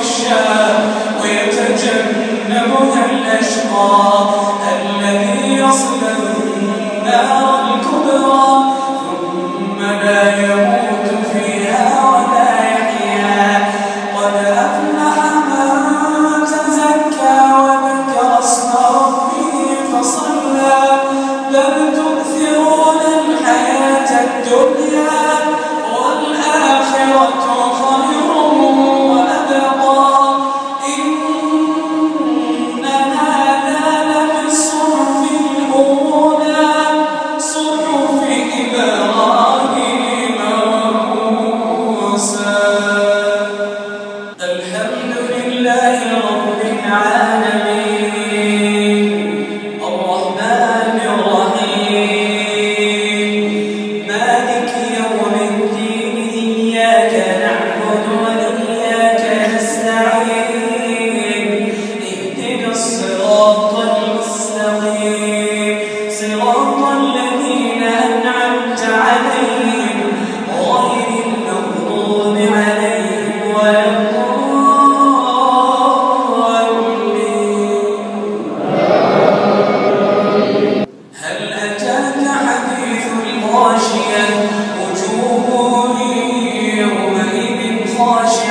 الفحشاء ويتجنبها الأشقى.